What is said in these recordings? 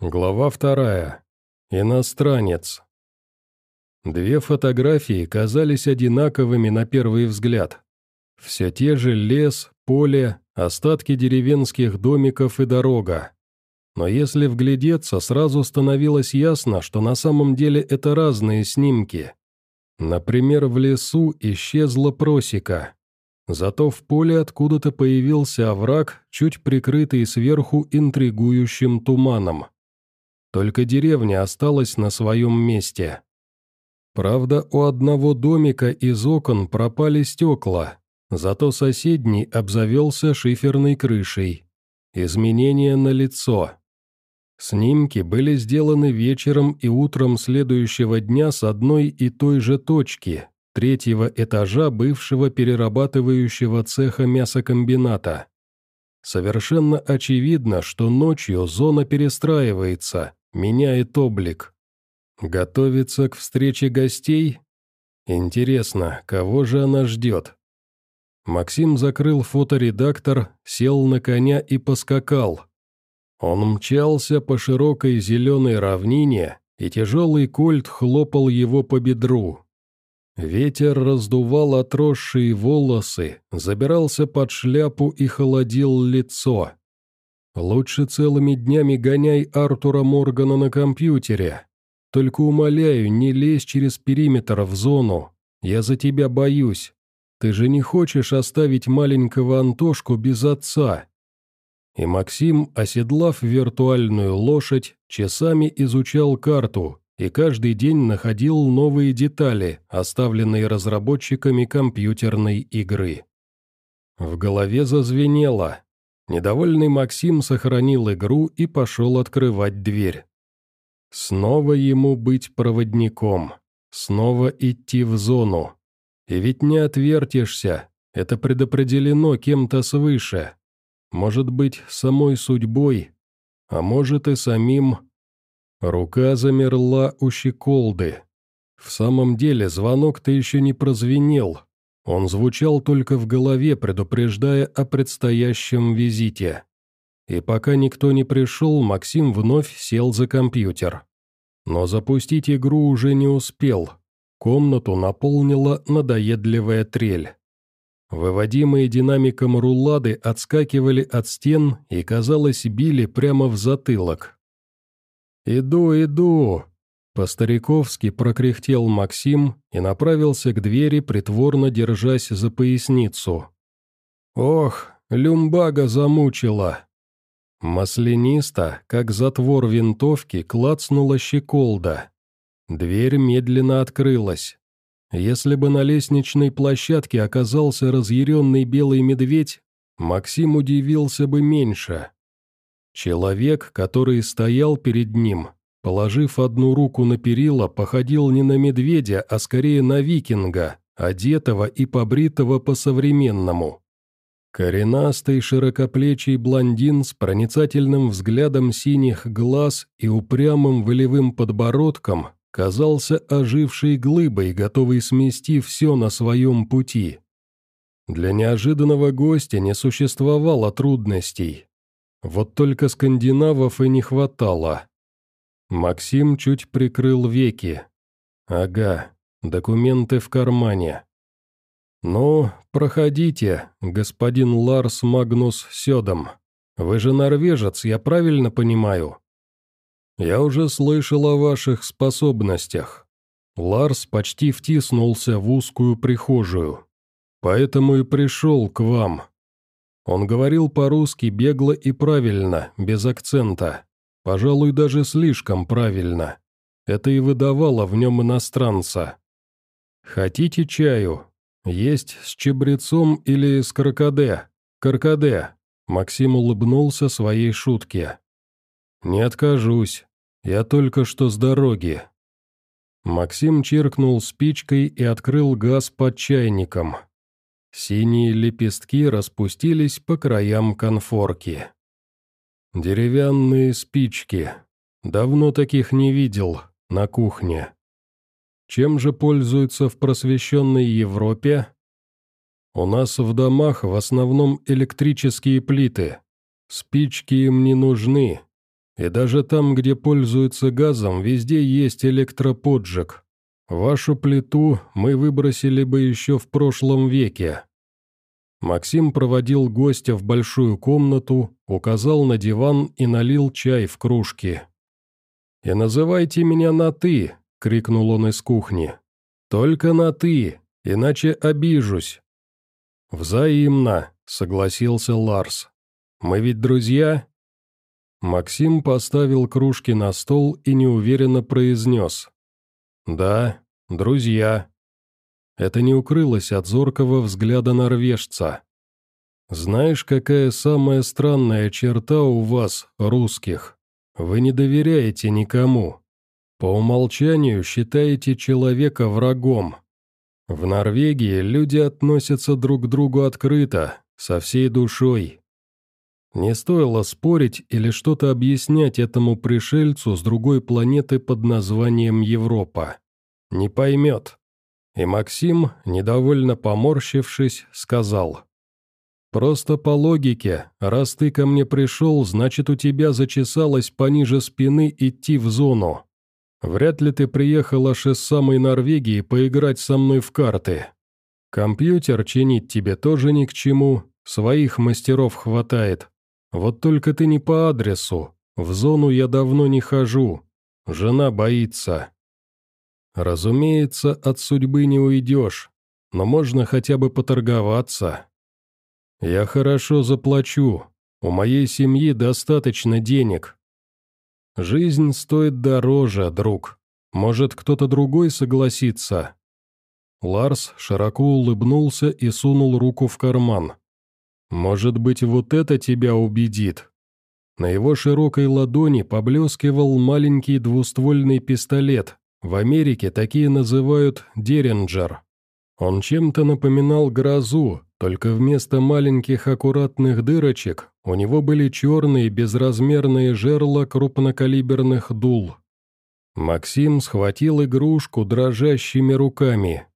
Глава вторая. Иностранец. Две фотографии казались одинаковыми на первый взгляд. Все те же лес, поле, остатки деревенских домиков и дорога. Но если вглядеться, сразу становилось ясно, что на самом деле это разные снимки. Например, в лесу исчезла просека. Зато в поле откуда-то появился овраг, чуть прикрытый сверху интригующим туманом. Только деревня осталась на своем месте. Правда, у одного домика из окон пропали стекла, зато соседний обзавелся шиферной крышей. Изменения на лицо. Снимки были сделаны вечером и утром следующего дня с одной и той же точки, третьего этажа бывшего перерабатывающего цеха мясокомбината. Совершенно очевидно, что ночью зона перестраивается, меняет облик. Готовится к встрече гостей? Интересно, кого же она ждет? Максим закрыл фоторедактор, сел на коня и поскакал. Он мчался по широкой зеленой равнине, и тяжелый кольт хлопал его по бедру. Ветер раздувал отросшие волосы, забирался под шляпу и холодил лицо. Лучше целыми днями гоняй Артура Моргана на компьютере. Только умоляю, не лезь через периметр в зону. Я за тебя боюсь. Ты же не хочешь оставить маленького Антошку без отца?» И Максим, оседлав виртуальную лошадь, часами изучал карту и каждый день находил новые детали, оставленные разработчиками компьютерной игры. В голове зазвенело. Недовольный Максим сохранил игру и пошел открывать дверь. Снова ему быть проводником, снова идти в зону. И ведь не отвертишься, это предопределено кем-то свыше. Может быть, самой судьбой, а может и самим. Рука замерла у щеколды. В самом деле звонок-то еще не прозвенел, он звучал только в голове, предупреждая о предстоящем визите. И пока никто не пришел, Максим вновь сел за компьютер. Но запустить игру уже не успел. Комнату наполнила надоедливая трель. Выводимые динамиком рулады отскакивали от стен и, казалось, били прямо в затылок. «Иду, иду!» По-стариковски прокряхтел Максим и направился к двери, притворно держась за поясницу. «Ох, люмбага замучила!» Маслянисто, как затвор винтовки, клацнула щеколда. Дверь медленно открылась. Если бы на лестничной площадке оказался разъяренный белый медведь, Максим удивился бы меньше. Человек, который стоял перед ним, Положив одну руку на перила, походил не на медведя, а скорее на викинга, одетого и побритого по-современному. Коренастый широкоплечий блондин с проницательным взглядом синих глаз и упрямым волевым подбородком казался ожившей глыбой, готовой смести все на своем пути. Для неожиданного гостя не существовало трудностей. Вот только скандинавов и не хватало. Максим чуть прикрыл веки. «Ага, документы в кармане». «Ну, проходите, господин Ларс Магнус Сёдом. Вы же норвежец, я правильно понимаю?» «Я уже слышал о ваших способностях». Ларс почти втиснулся в узкую прихожую. «Поэтому и пришел к вам». Он говорил по-русски бегло и правильно, без акцента. Пожалуй, даже слишком правильно. Это и выдавало в нем иностранца. «Хотите чаю? Есть с чебрецом или с каркаде? Каркаде!» Максим улыбнулся своей шутке. «Не откажусь. Я только что с дороги». Максим чиркнул спичкой и открыл газ под чайником. Синие лепестки распустились по краям конфорки. Деревянные спички. Давно таких не видел, на кухне. Чем же пользуются в просвещенной Европе? У нас в домах в основном электрические плиты. Спички им не нужны. и даже там, где пользуются газом, везде есть электроподжиг. Вашу плиту мы выбросили бы еще в прошлом веке». Максим проводил гостя в большую комнату, указал на диван и налил чай в кружки. «И называйте меня на «ты», — крикнул он из кухни. «Только на «ты», иначе обижусь». «Взаимно», — согласился Ларс. «Мы ведь друзья?» Максим поставил кружки на стол и неуверенно произнес. «Да, друзья». Это не укрылось от зоркого взгляда норвежца. «Знаешь, какая самая странная черта у вас, русских? Вы не доверяете никому. По умолчанию считаете человека врагом. В Норвегии люди относятся друг к другу открыто, со всей душой, не стоило спорить или что-то объяснять этому пришельцу с другой планеты под названием Европа. Не поймет. И Максим, недовольно поморщившись, сказал. «Просто по логике, раз ты ко мне пришел, значит у тебя зачесалось пониже спины идти в зону. Вряд ли ты приехал аж из самой Норвегии поиграть со мной в карты. Компьютер чинить тебе тоже ни к чему, своих мастеров хватает, вот только ты не по адресу. В зону я давно не хожу. Жена боится. Разумеется, от судьбы не уйдешь, но можно хотя бы поторговаться. Я хорошо заплачу. У моей семьи достаточно денег. Жизнь стоит дороже, друг. Может, кто-то другой согласится?» Ларс широко улыбнулся и сунул руку в карман. «Может быть, вот это тебя убедит?» На его широкой ладони поблескивал маленький двуствольный пистолет. В Америке такие называют «Деренджер». Он чем-то напоминал грозу, только вместо маленьких аккуратных дырочек у него были черные безразмерные жерла крупнокалиберных дул. Максим схватил игрушку дрожащими руками.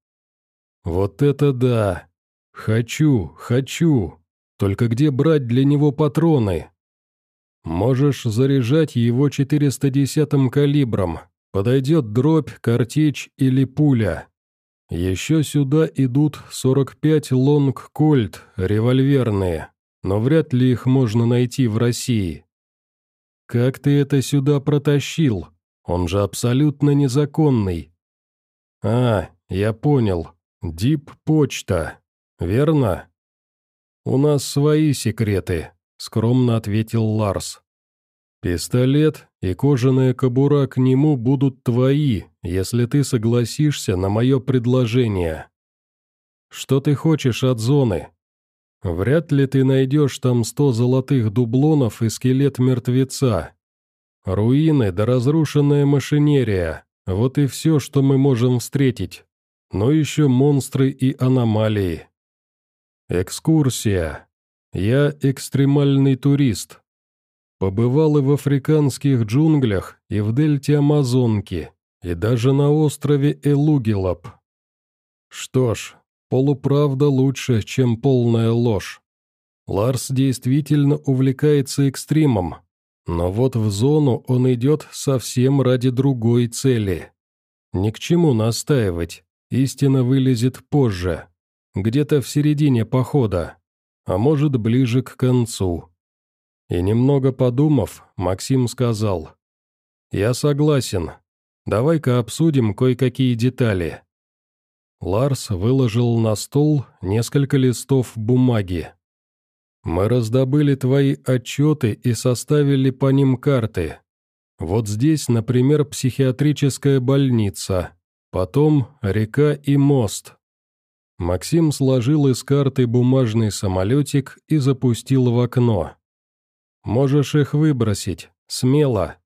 «Вот это да! Хочу, хочу!» Только где брать для него патроны? Можешь заряжать его 410-м калибром. Подойдет дробь, картечь или пуля. Еще сюда идут 45 лонг-кольт, револьверные, но вряд ли их можно найти в России. Как ты это сюда протащил? Он же абсолютно незаконный. А, я понял. Дип-почта. Верно? «У нас свои секреты», — скромно ответил Ларс. «Пистолет и кожаная кобура к нему будут твои, если ты согласишься на мое предложение. Что ты хочешь от зоны? Вряд ли ты найдешь там сто золотых дублонов и скелет мертвеца. Руины да разрушенная машинерия — вот и все, что мы можем встретить. Но еще монстры и аномалии. Экскурсия. Я экстремальный турист. Побывал и в африканских джунглях, и в дельте Амазонки, и даже на острове Элугилап. Что ж, полуправда лучше, чем полная ложь. Ларс действительно увлекается экстримом, но вот в зону он идет совсем ради другой цели. Ни к чему настаивать, истина вылезет позже где-то в середине похода, а может, ближе к концу. И немного подумав, Максим сказал, «Я согласен. Давай-ка обсудим кое-какие детали». Ларс выложил на стол несколько листов бумаги. «Мы раздобыли твои отчеты и составили по ним карты. Вот здесь, например, психиатрическая больница, потом река и мост, Максим сложил из карты бумажный самолетик и запустил в окно. «Можешь их выбросить, смело.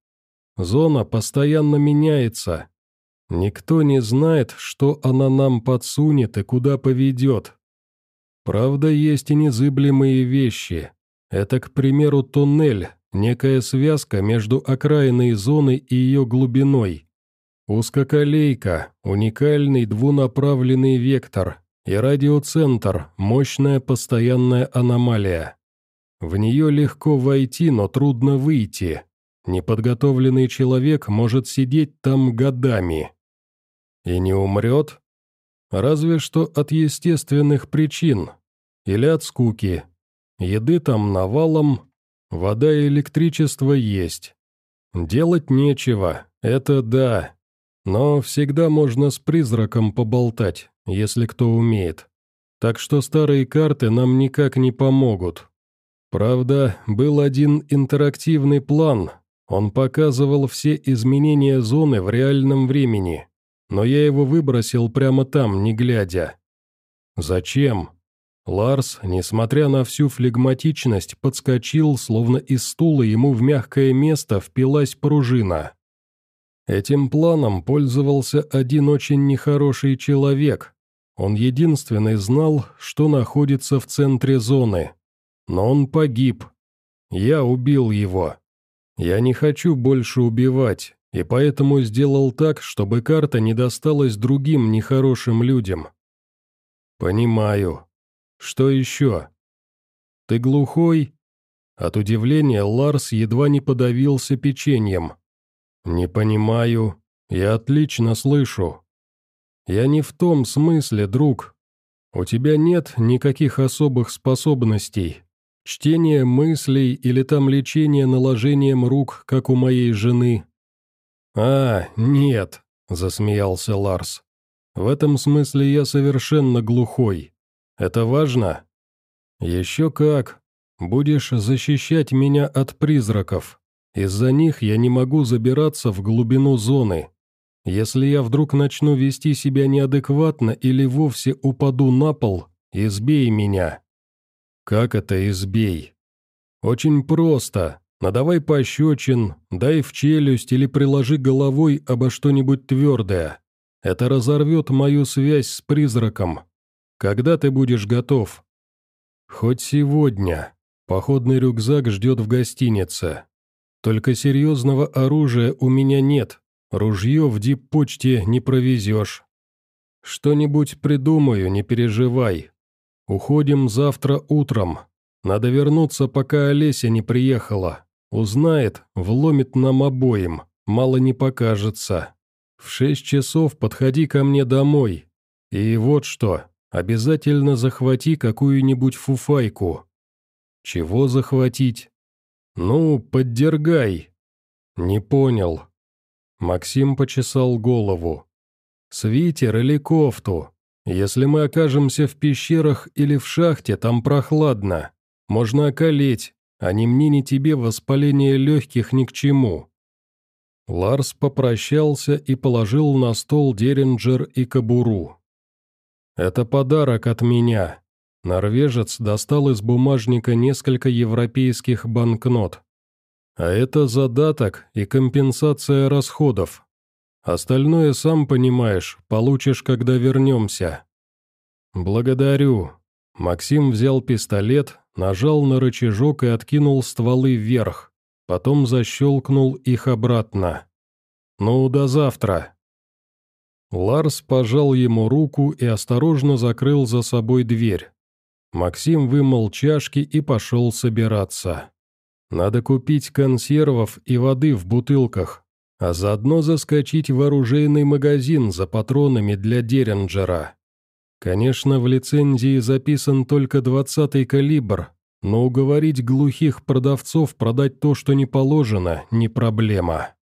Зона постоянно меняется. Никто не знает, что она нам подсунет и куда поведет. Правда, есть и незыблемые вещи. Это, к примеру, туннель, некая связка между окраиной зоны и ее глубиной. Узкоколейка, уникальный двунаправленный вектор, и радиоцентр – мощная постоянная аномалия. В нее легко войти, но трудно выйти. Неподготовленный человек может сидеть там годами. И не умрет? Разве что от естественных причин. Или от скуки. Еды там навалом, вода и электричество есть. Делать нечего, это да. Но всегда можно с призраком поболтать, если кто умеет. Так что старые карты нам никак не помогут. Правда, был один интерактивный план. Он показывал все изменения зоны в реальном времени. Но я его выбросил прямо там, не глядя. Зачем? Ларс, несмотря на всю флегматичность, подскочил, словно из стула ему в мягкое место впилась пружина. Этим планом пользовался один очень нехороший человек. Он единственный знал, что находится в центре зоны. Но он погиб. Я убил его. Я не хочу больше убивать, и поэтому сделал так, чтобы карта не досталась другим нехорошим людям. Понимаю. Что еще? Ты глухой? От удивления Ларс едва не подавился печеньем. Не понимаю. Я отлично слышу. Я не в том смысле, друг. У тебя нет никаких особых способностей. Чтение мыслей или там лечение наложением рук, как у моей жены. А, нет, засмеялся Ларс. В этом смысле я совершенно глухой. Это важно?» «Еще как. Будешь защищать меня от призраков. Из-за них я не могу забираться в глубину зоны. Если я вдруг начну вести себя неадекватно или вовсе упаду на пол, избей меня». «Как это избей?» «Очень просто. Надавай пощечин, дай в челюсть или приложи головой обо что-нибудь твердое. Это разорвет мою связь с призраком, когда ты будешь готов?» «Хоть сегодня. Походный рюкзак ждет в гостинице. Только серьезного оружия у меня нет. Ружье в дип-почте не провезешь. Что-нибудь придумаю, не переживай. Уходим завтра утром. Надо вернуться, пока Олеся не приехала. Узнает, вломит нам обоим, мало не покажется. В шесть часов подходи ко мне домой. И вот что, Обязательно захвати какую-нибудь фуфайку. Чего захватить? Ну, поддергай. Не понял. Максим почесал голову. Свитер или кофту? Если мы окажемся в пещерах или в шахте, там прохладно. Можно околеть, а ни мне, ни тебе воспаление легких ни к чему. Ларс попрощался и положил на стол Деринджер и кобуру. «Это подарок от меня». Норвежец достал из бумажника несколько европейских банкнот. «А это задаток и компенсация расходов. Остальное, сам понимаешь, получишь, когда вернемся». «Благодарю». Максим взял пистолет, нажал на рычажок и откинул стволы вверх, потом защелкнул их обратно. «Ну, до завтра». Ларс пожал ему руку и осторожно закрыл за собой дверь. Максим вымыл чашки и пошел собираться. Надо купить консервов и воды в бутылках, а заодно заскочить в оружейный магазин за патронами для Деренджера. Конечно, в лицензии записан только 20-й калибр, но уговорить глухих продавцов продать то, что не положено, не проблема.